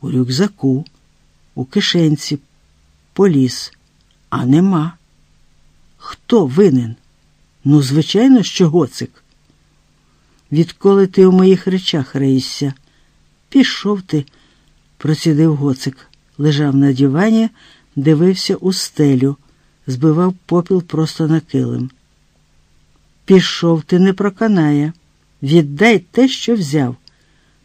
у рюкзаку, у кишенці, поліз, а нема. Хто винен? Ну, звичайно, що гоцик. Відколи ти у моїх речах реєшся? Пішов ти, процідив гоцик, лежав на дивані, дивився у стелю, збивав попіл просто на килим. Пішов ти не проканає. Віддай те, що взяв.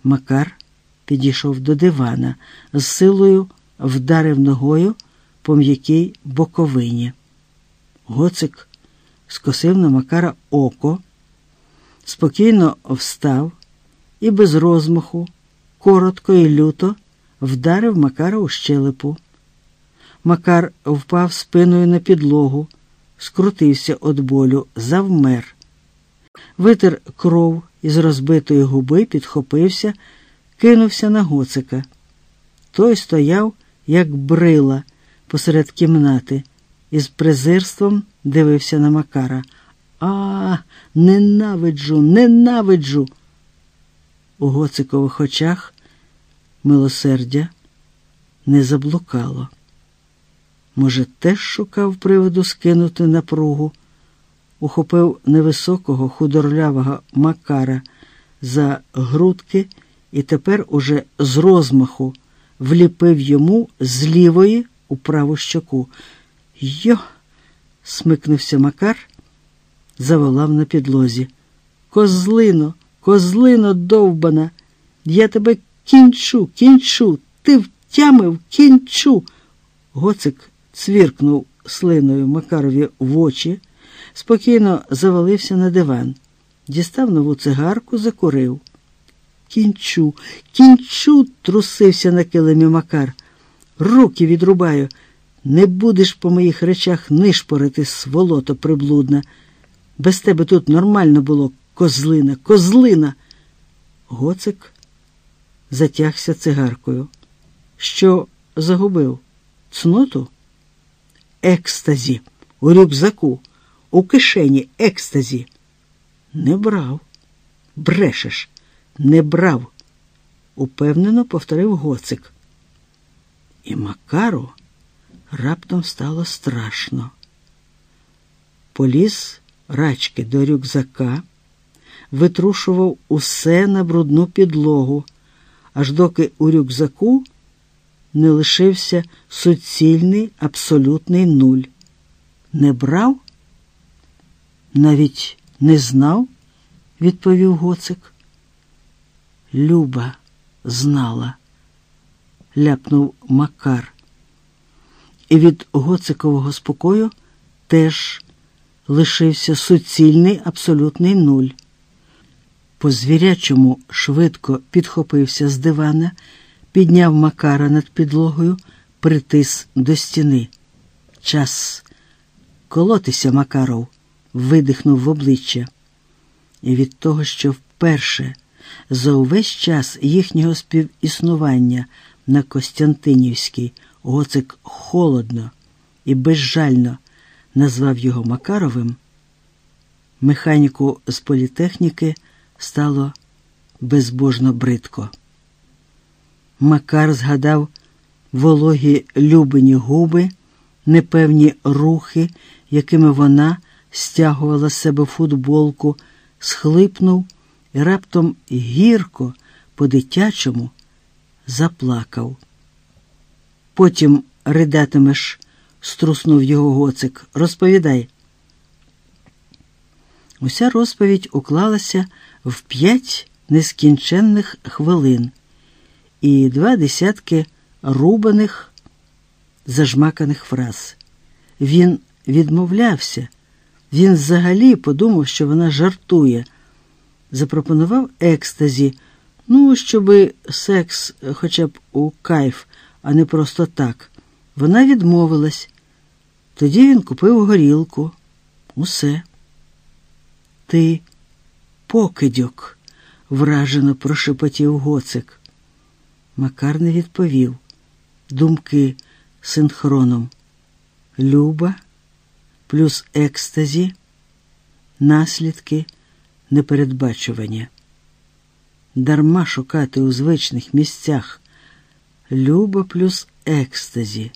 Макар підійшов до дивана, з силою вдарив ногою по м'якій боковині. Гоцик скосив на Макара око, спокійно встав і без розмаху, коротко і люто вдарив Макара у щелепу. Макар впав спиною на підлогу, скрутився від болю, завмер. Витер кров із розбитої губи, підхопився, кинувся на гоцика. Той стояв, як брила посеред кімнати, і з презирством дивився на Макара. А, ненавиджу, ненавиджу. У гоцикових очах милосердя не заблукало. Може, теж шукав приводу скинути напругу, ухопив невисокого худорлявого Макара за грудки і тепер уже з розмаху вліпив йому з лівої у праву щоку. Йо! смикнувся Макар, заволав на підлозі. Козлино, козлино довбана, я тебе кінчу, кінчу, ти втямив, кінчу. Гоцик цвіркнув слиною Макарові в очі, спокійно завалився на диван, дістав нову цигарку, закурив. Кінчу, кінчу, трусився на килимі Макар. Руки відрубаю. Не будеш по моїх речах нишпорити, сволото приблудна. Без тебе тут нормально було, козлина, козлина. Гоцик затягся цигаркою. Що загубив? Цноту? Екстазі, у рюкзаку, у кишені екстазі. Не брав. Брешеш, не брав, упевнено повторив гоцик. І Макару раптом стало страшно. Поліз рачки до рюкзака, витрушував усе на брудну підлогу, аж доки у рюкзаку не лишився суцільний абсолютний нуль. Не брав? Навіть не знав, відповів гоцик. Люба знала, ляпнув Макар. І від гоцикового спокою теж лишився суцільний абсолютний нуль. По звірячому швидко підхопився з дивана, підняв Макара над підлогою, притис до стіни. Час колотися Макаров, видихнув в обличчя. І від того, що вперше за увесь час їхнього співіснування на Костянтинівській Гоцик холодно і безжально назвав його Макаровим, механіку з політехніки стало безбожно бридко. Макар згадав вологі любині губи, непевні рухи, якими вона стягувала з себе футболку, схлипнув і раптом гірко, по-дитячому заплакав. Потім ридатимеш, струснув його гоцик. Розповідай. Уся розповідь уклалася в п'ять нескінченних хвилин і два десятки рубаних, зажмаканих фраз. Він відмовлявся, він взагалі подумав, що вона жартує, запропонував екстазі, ну, щоби секс хоча б у кайф, а не просто так. Вона відмовилась. Тоді він купив горілку. Усе. Ти покидьок, вражено прошепотів гоцик. Макар не відповів. Думки синхроном. Люба плюс екстазі, наслідки непередбачування. Дарма шукати у звичних місцях Люба плюс екстазі.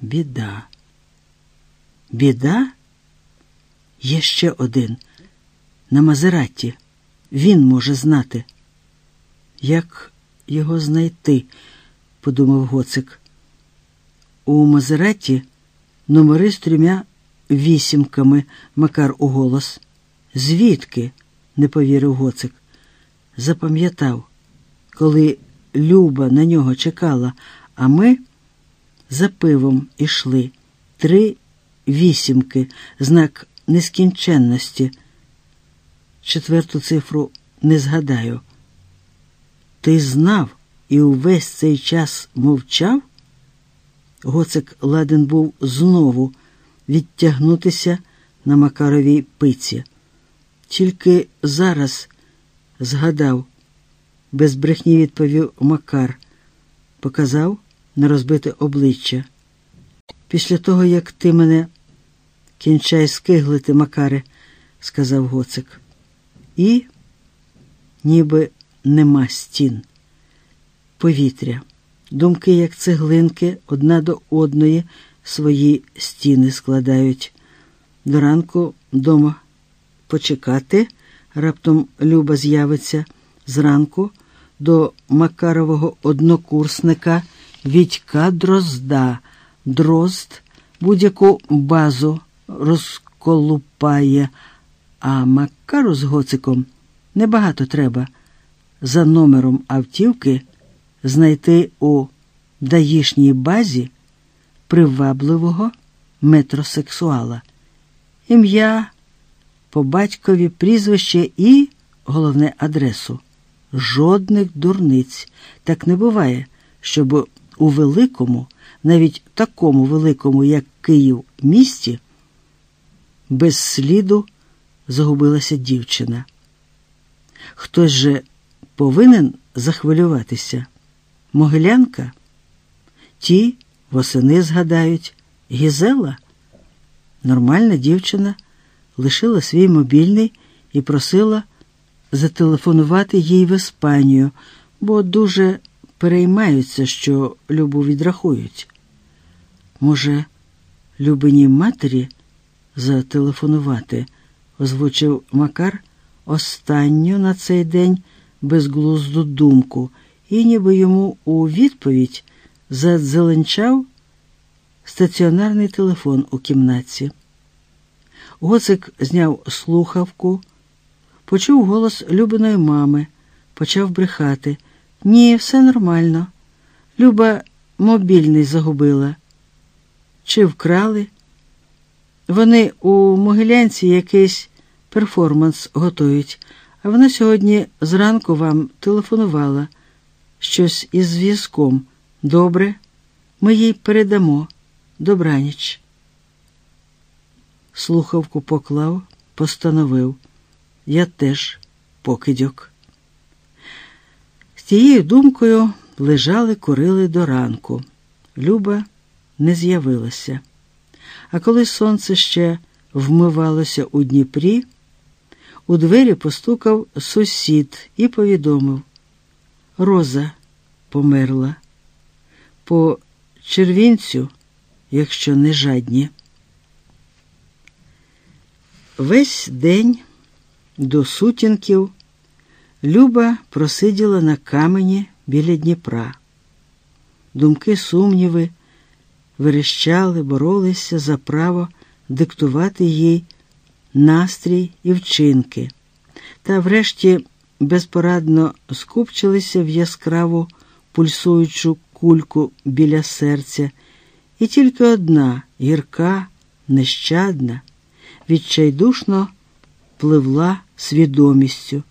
Біда. Біда? Є ще один. На Мазераті. Він може знати. Як його знайти? подумав Гоцик. У Мазераті номери з трьома вісімками Макар у голос. Звідки? Не повірив Гоцик. Запам'ятав, коли Люба на нього чекала, а ми за пивом ішли. Три вісімки, знак нескінченності. Четверту цифру не згадаю. Ти знав і увесь цей час мовчав? Гоцик ладен був знову відтягнутися на Макаровій пиці. Тільки зараз згадав, без брехні відповів Макар, показав на розбите обличчя. Після того, як ти мене кінчай скиглити, Макаре, сказав Гоцик. І ніби нема стін, повітря, думки, як цеглинки, одна до одної свої стіни складають. До ранку дома почекати, раптом Люба з'явиться зранку до Макарового однокурсника Відька Дрозда. Дрозд будь-яку базу розколупає, а Макару з гоциком небагато треба за номером автівки знайти у даїшній базі привабливого метросексуала. Ім'я по батькові прізвище і, головне, адресу. Жодних дурниць. Так не буває, щоб у великому, навіть такому великому, як Київ, місті, без сліду загубилася дівчина. Хтось же повинен захвилюватися. Могилянка? Ті восени згадають, Гізела? Нормальна дівчина лишила свій мобільний і просила зателефонувати їй в Іспанію, бо дуже переймаються, що Любу відрахують. Може, Любиній матері зателефонувати, озвучив Макар останню на цей день безглузду думку, і ніби йому у відповідь задзеленчав стаціонарний телефон у кімнаті. Гоцик зняв слухавку, почув голос Любиної мами, почав брехати. Ні, все нормально. Люба мобільний загубила. Чи вкрали? Вони у Могилянці якийсь перформанс готують, а вона сьогодні зранку вам телефонувала щось із зв'язком. Добре, ми їй передамо. Добраніч. Слухавку поклав, постановив. Я теж покидьок. З тією думкою лежали, курили до ранку. Люба не з'явилася. А коли сонце ще вмивалося у Дніпрі, у двері постукав сусід і повідомив Роза померла. По червінцю, якщо не жадні. Весь день до сутінків Люба просиділа на камені біля Дніпра. Думки сумніви верещали, боролися за право диктувати їй настрій і вчинки, та врешті безпорадно скупчилися в яскраву пульсуючу кульку біля серця, і тільки одна гірка, нещадна, відчайдушно пливла свідомістю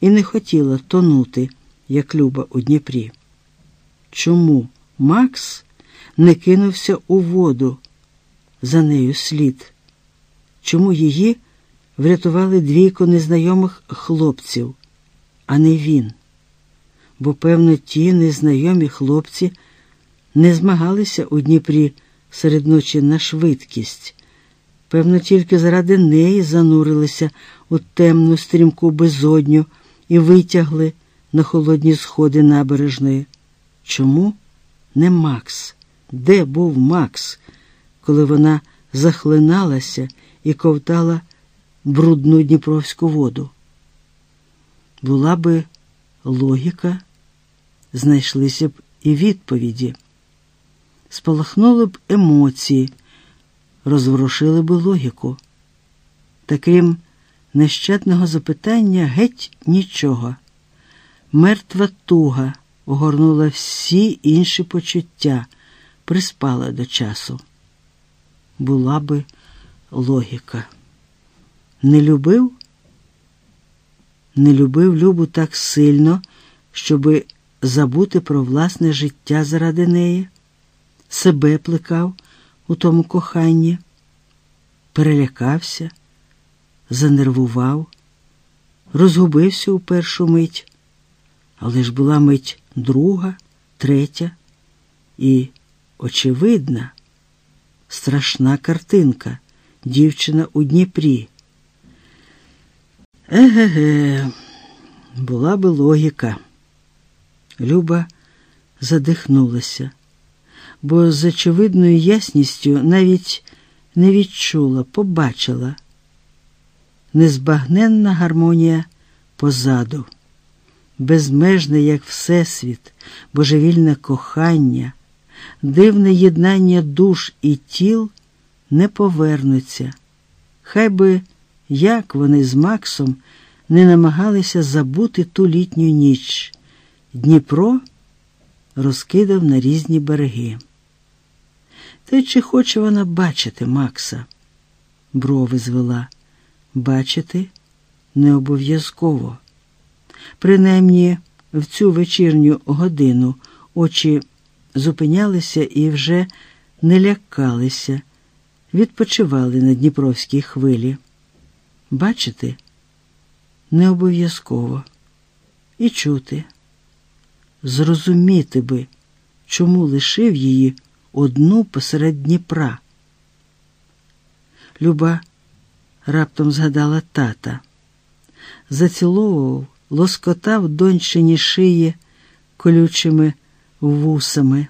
і не хотіла тонути, як Люба у Дніпрі. Чому Макс не кинувся у воду за нею слід? Чому її врятували двійко незнайомих хлопців, а не він? Бо, певно, ті незнайомі хлопці не змагалися у Дніпрі серед ночі на швидкість. Певно, тільки заради неї занурилися у темну стрімку безодню і витягли на холодні сходи набережної. Чому? не Макс. Де був Макс, коли вона захлиналася і ковтала брудну дніпровську воду? Була би логіка, знайшлися б і відповіді, спалахнули б емоції, розворушили б логіку. Та крім нещадного запитання, геть нічого. Мертва туга огорнула всі інші почуття, приспала до часу. Була би логіка. Не любив? Не любив Любу так сильно, щоби забути про власне життя заради неї, себе плекав у тому коханні, перелякався, занервував, розгубився у першу мить, але ж була мить друга, третя і, очевидна, страшна картинка, дівчина у Дніпрі. Еге-ге, була би логіка. Люба задихнулася, бо з очевидною ясністю навіть не відчула, побачила незбагненна гармонія позаду, безмежне, як Всесвіт, божевільне кохання, дивне єднання душ і тіл не повернуться. Хай би як вони з Максом не намагалися забути ту літню ніч. Дніпро розкидав на різні береги. Та й чи хоче вона бачити Макса? Брови звела. Бачити не обов'язково. Принаймні в цю вечірню годину очі зупинялися і вже не лякалися, відпочивали на Дніпровській хвилі. Бачити не обов'язково і чути зрозуміти би, чому лишив її одну посеред Дніпра. Люба раптом згадала тата, заціловував, лоскотав доньчині шиї колючими вусами,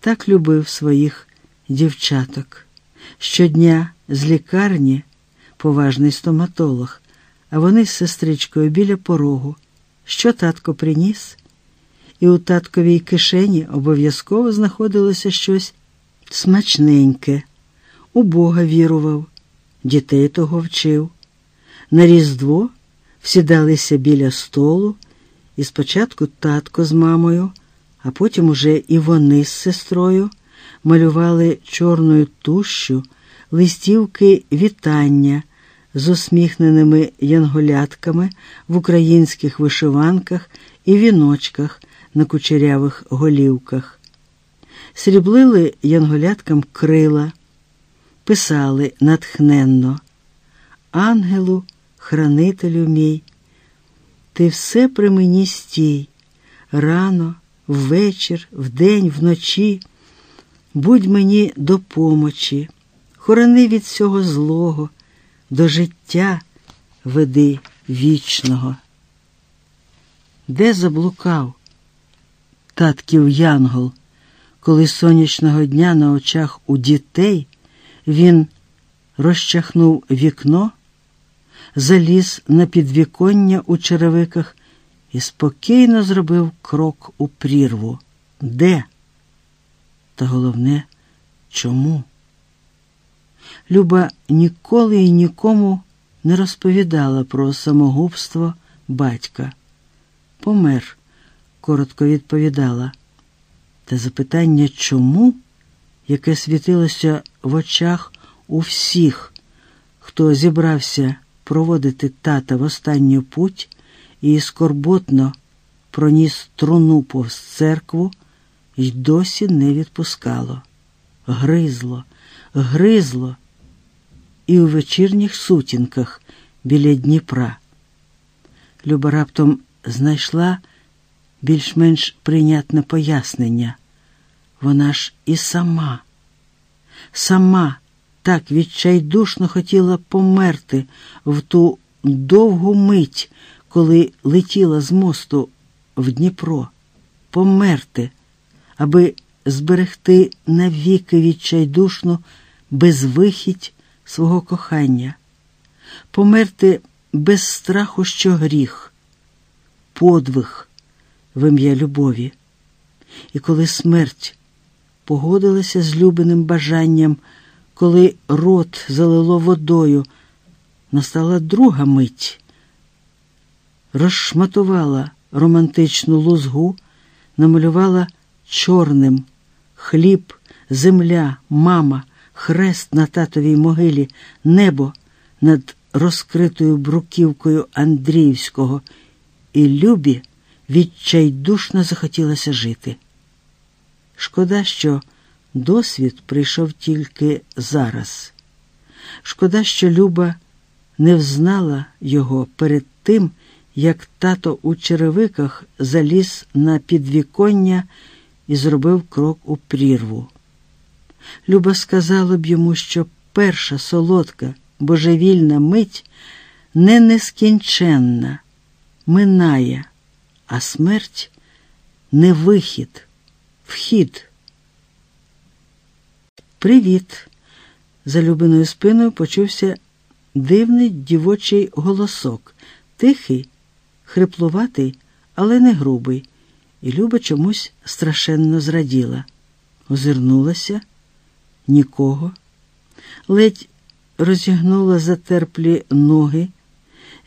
так любив своїх дівчаток. Щодня з лікарні поважний стоматолог, а вони з сестричкою біля порогу. Що татко приніс? І у татковій кишені обов'язково знаходилося щось смачненьке. У Бога вірував, дітей того вчив. На Різдво всідалися біля столу, і спочатку татко з мамою, а потім уже і вони з сестрою малювали чорною тущу листівки вітання з усміхненими янголятками в українських вишиванках і віночках на кучерявих голівках, сріблили янголяткам крила, писали натхненно, Ангелу, хранителю мій, ти все при мені стій, рано, ввечір, вдень, вночі, будь мені до помочі, хорони від всього злого, до життя веди вічного. Де заблукав? Татків Янгол, коли сонячного дня на очах у дітей він розчахнув вікно, заліз на підвіконня у черевиках і спокійно зробив крок у прірву. Де? Та головне, чому? Люба ніколи і нікому не розповідала про самогубство батька. Помер коротко відповідала. Та запитання чому, яке світилося в очах у всіх, хто зібрався проводити тата в останню путь і скорботно проніс труну повз церкву, й досі не відпускало. Гризло, гризло і у вечірніх сутінках біля Дніпра. Люба раптом знайшла більш-менш прийнятне пояснення. Вона ж і сама, сама так відчайдушно хотіла померти в ту довгу мить, коли летіла з мосту в Дніпро, померти, аби зберегти навіки відчайдушну безвихідь свого кохання, померти без страху, що гріх, подвиг в ім'я любові. І коли смерть погодилася з любеним бажанням, коли рот залило водою, настала друга мить, розшматувала романтичну лузгу, намалювала чорним хліб, земля, мама, хрест на татовій могилі, небо над розкритою бруківкою Андріївського, і Любі відчайдушно захотілося жити. Шкода, що досвід прийшов тільки зараз. Шкода, що Люба не взнала його перед тим, як тато у черевиках заліз на підвіконня і зробив крок у прірву. Люба сказала б йому, що перша солодка, божевільна мить не нескінченна, минає, а смерть не вихід, вхід. Привіт. За Любиною спиною почувся дивний дівочий голосок, тихий, хриплуватий, але не грубий, і Люба чомусь страшенно зраділа. Озирнулася нікого, ледь розігнула затерплі ноги,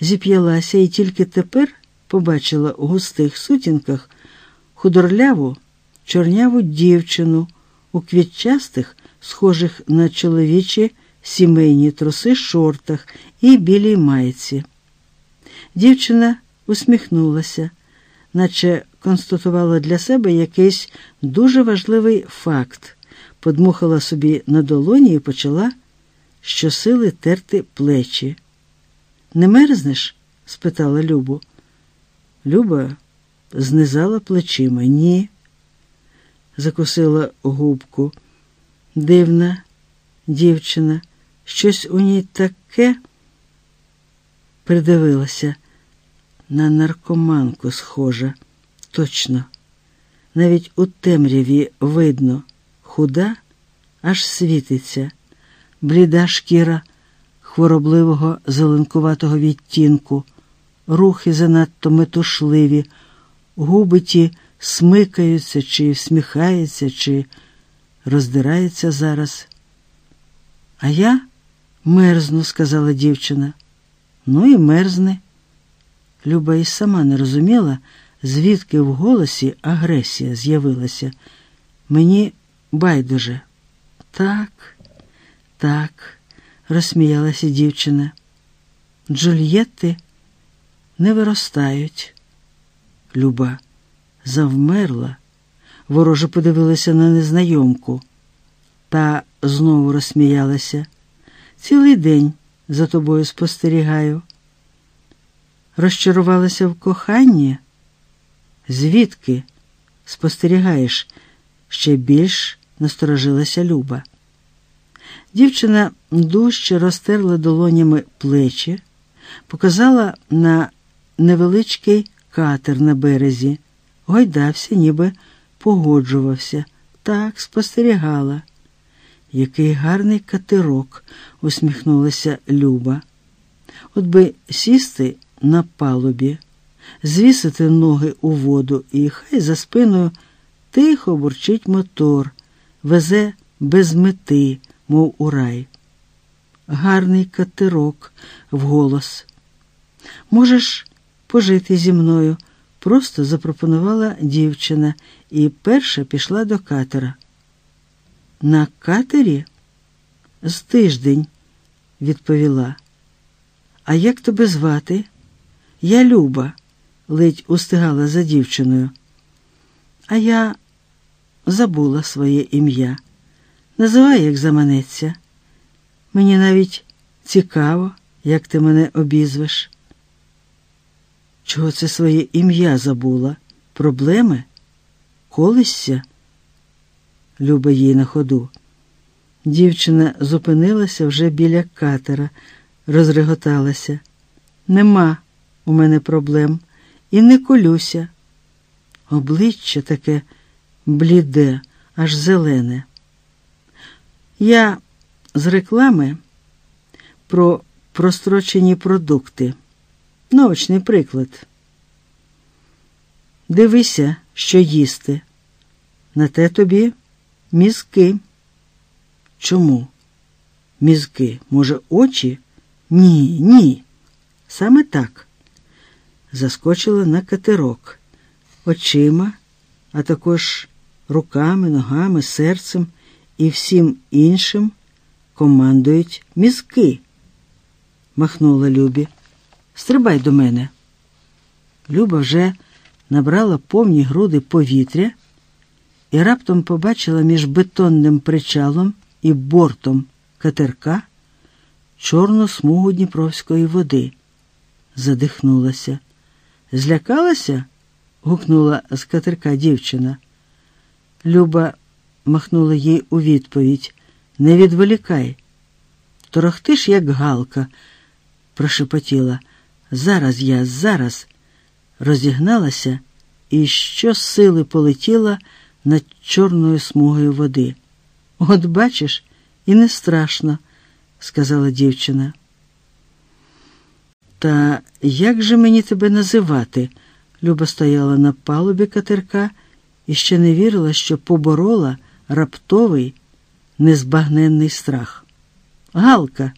зіп'ялася і тільки тепер побачила у густих сутінках худорляву, чорняву дівчину у квітчастих, схожих на чоловічі сімейні труси шортах і білій майці. Дівчина усміхнулася, наче констатувала для себе якийсь дуже важливий факт, подмухала собі на долоні і почала щосили терти плечі. Не мерзнеш? спитала Любу. Люба знизала плечима. Ні. Закусила губку. Дивна дівчина, щось у ній таке придивилася. На наркоманку схожа. Точно. Навіть у темряві видно, худа аж світиться, бліда шкіра хворобливого зеленкуватого відтінку, рухи занадто метушливі, губи ті смикаються, чи всміхаються, чи роздираються зараз. А я мерзну, сказала дівчина. Ну і мерзне. Люба і сама не розуміла, звідки в голосі агресія з'явилася. Мені байдуже. Так, так, розсміялася дівчина. Джульєтти не виростають. Люба завмерла, вороже подивилася на незнайомку, та знову розсміялася. Цілий день за тобою спостерігаю. Розчарувалася в коханні? Звідки спостерігаєш? Ще більш насторожилася Люба. Дівчина дужче розтерла долонями плечі, показала на невеличкий катер на березі, гойдався, ніби погоджувався. Так, спостерігала. Який гарний катерок, усміхнулася Люба. От би сісти на палубі, звісити ноги у воду і хай за спиною тихо бурчить мотор, везе без мети, мов у рай. Гарний катерок вголос. Можеш пожити зі мною, просто запропонувала дівчина і перша пішла до катера. На катері? З тиждень, відповіла. А як тебе звати? Я Люба, ледь устигала за дівчиною. А я забула своє ім'я. Називай, як заманеться. Мені навіть цікаво, як ти мене обізвеш. Чого це своє ім'я забула? Проблеми? Колишся? Люба їй на ходу. Дівчина зупинилася вже біля катера, розреготалася. Нема у мене проблем і не колюся. Обличчя таке бліде, аж зелене. Я з реклами про прострочені продукти. Наочний приклад. Дивися, що їсти. На те тобі мізки. Чому? Мізки? Може, очі? Ні, ні. Саме так. Заскочила на катерок, очима, а також руками, ногами, серцем і всім іншим командують мізки. Махнула Любі. Стрибай до мене. Люба вже набрала повні груди повітря і раптом побачила між бетонним причалом і бортом катерка чорну смугу Дніпровської води. Задихнулася. Злякалася? гукнула з катерка дівчина. Люба махнула їй у відповідь. Не відволікай. Торохтиш, як галка, прошепотіла. Зараз я, зараз розігналася і що сили полетіла над чорною смугою води. От бачиш, і не страшно, сказала дівчина. Та як же мені тебе називати? Люба стояла на палубі катерка і ще не вірила, що поборола раптовий, незбагненний страх. Галка,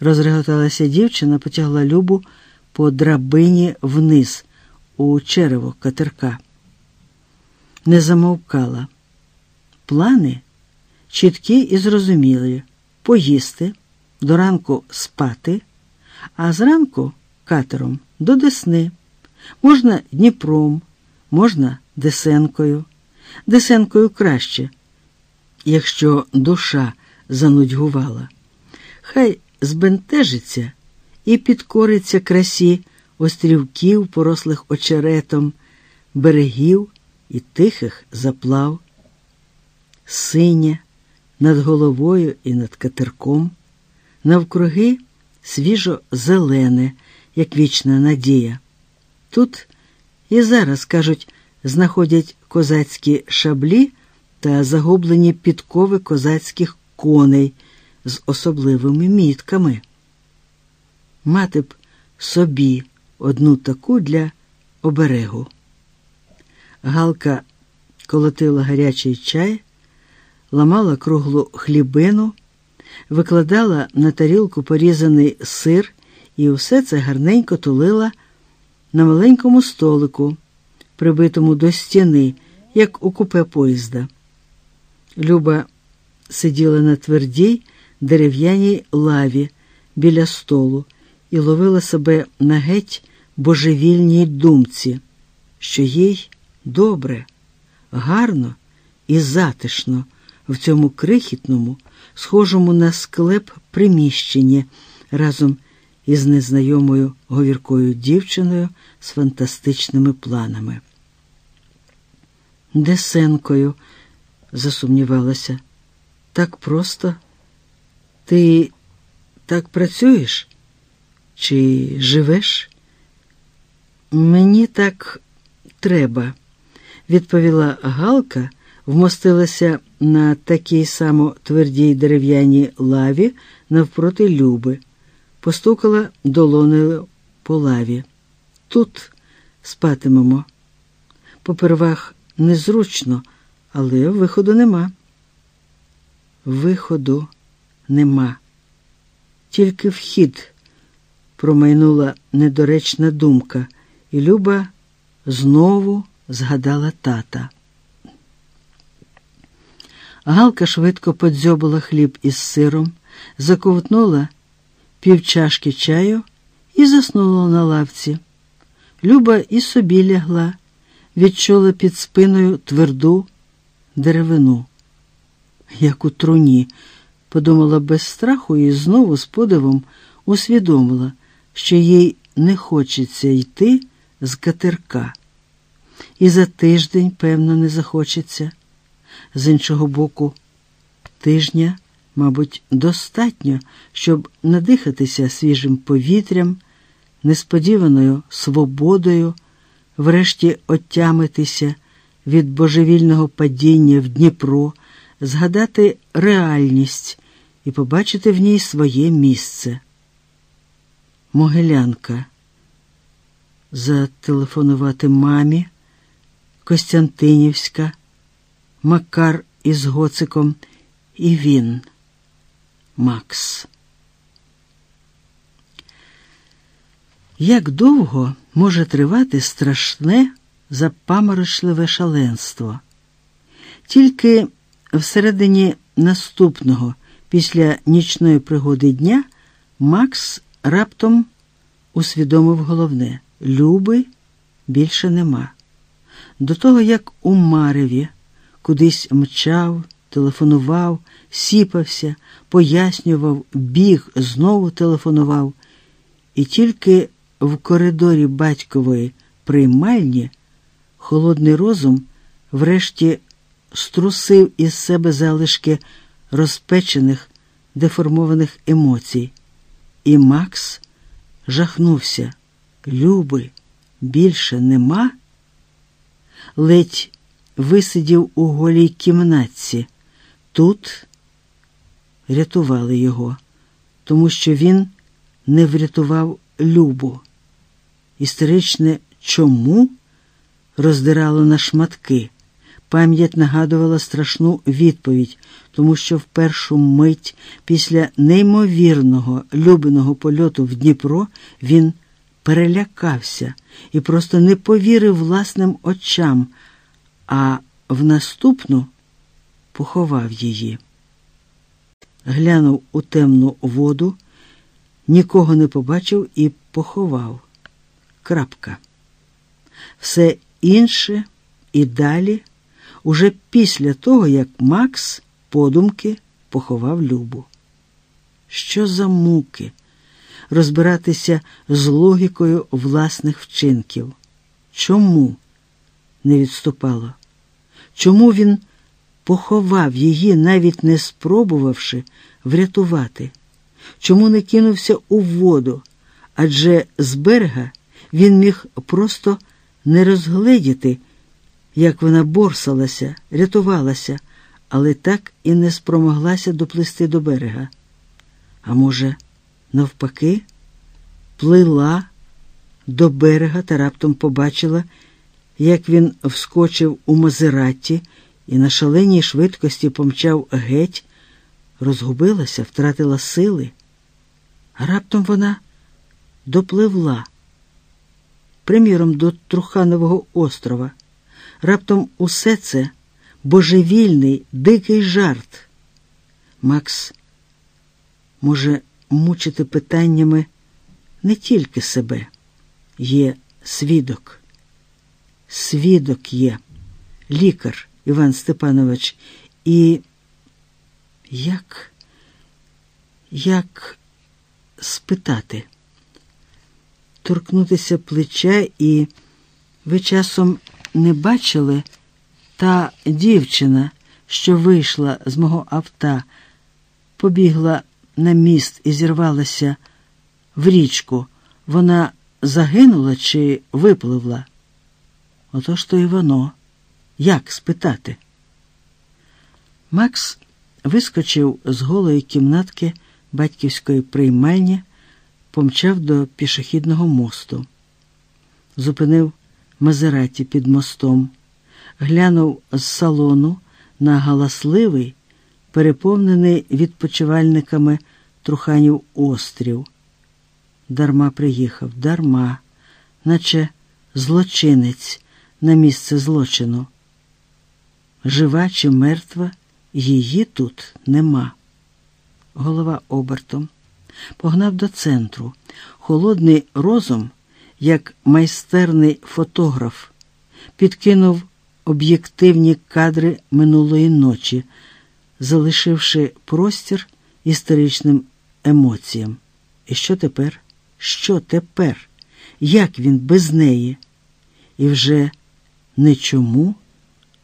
розреготалася дівчина, потягла Любу по драбині вниз, у черево катерка. Не замовкала. Плани чіткі і зрозумілі поїсти, до ранку спати, а зранку катером до Десни. Можна Дніпром, можна Десенкою. Десенкою краще, якщо душа занудьгувала. Хай збентежиться і підкориться красі острівків, порослих очеретом, берегів і тихих заплав, синя над головою і над катерком, навкруги свіжо зелене, як вічна надія. Тут і зараз, кажуть, знаходять козацькі шаблі та загублені підкови козацьких коней з особливими мітками. Мати б собі одну таку для оберегу. Галка колотила гарячий чай, ламала круглу хлібину, викладала на тарілку порізаний сир і все це гарненько тулила на маленькому столику, прибитому до стіни, як у купе поїзда. Люба сиділа на твердій дерев'яній лаві біля столу і ловила себе на геть божевільній думці, що їй добре, гарно і затишно в цьому крихітному, схожому на склеп приміщенні разом із незнайомою говіркою дівчиною з фантастичними планами. Десенкою, засумнівалася, так просто. Ти так працюєш? Чи живеш? Мені так треба, відповіла Галка, вмостилася на такій само твердій дерев'яній лаві навпроти Люби, постукала долонею по лаві. Тут спатимемо. Попервах незручно, але виходу нема. Виходу нема. Тільки вхід промайнула недоречна думка, і Люба знову згадала тата. Галка швидко подзьобила хліб із сиром, заковтнула півчашки чаю і заснула на лавці. Люба і собі лягла, відчула під спиною тверду деревину, як у труні, подумала без страху і знову з подивом усвідомила, що їй не хочеться йти з катерка. І за тиждень, певно, не захочеться. З іншого боку, тижня, мабуть, достатньо, щоб надихатися свіжим повітрям, несподіваною свободою, врешті отямитися від божевільного падіння в Дніпро, згадати реальність і побачити в ній своє місце. Могилянка. Зателефонувати мамі, Костянтинівська, Макар із Гоциком і він, Макс. Як довго може тривати страшне запаморочливе шаленство? Тільки всередині наступного, після нічної пригоди дня, Макс раптом усвідомив головне Люби більше нема. До того, як у Мареві кудись мчав, телефонував, сіпався, пояснював, біг, знову телефонував, і тільки в коридорі батькової приймальні холодний розум врешті струсив із себе залишки розпечених, деформованих емоцій. І Макс жахнувся. Люби, більше нема? Ледь висидів у голій кімнатці. Тут рятували його, тому що він не врятував Любу. Історичне чому роздирало на шматки. Пам'ять нагадувала страшну відповідь, тому що в першу мить після неймовірного любиного польоту в Дніпро він перелякався і просто не повірив власним очам, а в наступну поховав її. Глянув у темну воду, нікого не побачив і поховав. Крапка. Все інше і далі, уже після того, як Макс подумки поховав Любу. Що за муки розбиратися з логікою власних вчинків? Чому не відступало? Чому він поховав її, навіть не спробувавши врятувати? Чому не кинувся у воду? Адже з берега він міг просто не розгледіти, як вона борсалася, рятувалася, але так і не спромоглася доплисти до берега. А може, навпаки, плила до берега та раптом побачила, як він вскочив у Мазератті і на шаленій швидкості помчав геть, розгубилася, втратила сили. А раптом вона допливла приміром, до Труханового острова. Раптом усе це божевільний, дикий жарт. Макс може мучити питаннями не тільки себе, є свідок. Свідок є, лікар Іван Степанович, і як, як спитати? торкнутися плеча, і ви часом не бачили та дівчина, що вийшла з мого авта, побігла на міст і зірвалася в річку. Вона загинула чи випливла? Отож то і воно. Як спитати? Макс вискочив з голої кімнатки батьківської приймальні помчав до пішохідного мосту, зупинив Мазераті під мостом, глянув з салону на галасливий, переповнений відпочивальниками Труханів острів. Дарма приїхав, дарма, наче злочинець на місце злочину. Жива чи мертва, її тут нема. Голова обертом погнав до центру. Холодний розум, як майстерний фотограф, підкинув об'єктивні кадри минулої ночі, залишивши простір історичним емоціям. І що тепер? Що тепер? Як він без неї? І вже не чому,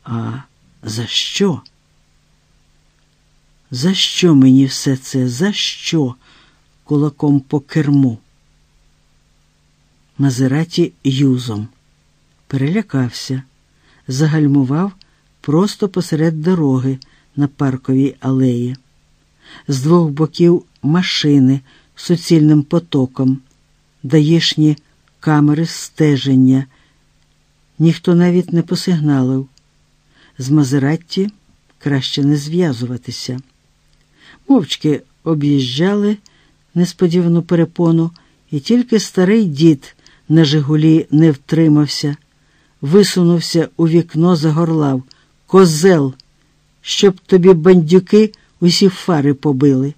а за що? За що мені все це? За що? кулаком по керму. Мазераті юзом. Перелякався, загальмував просто посеред дороги на парковій алеї. З двох боків машини суцільним потоком, даєшні камери стеження. Ніхто навіть не посигналив. З Мазератті краще не зв'язуватися. Мовчки об'їжджали несподівану перепону, і тільки старий дід на Жигулі не втримався, висунувся у вікно, загорлав Козел, щоб тобі бандюки усі фари побили.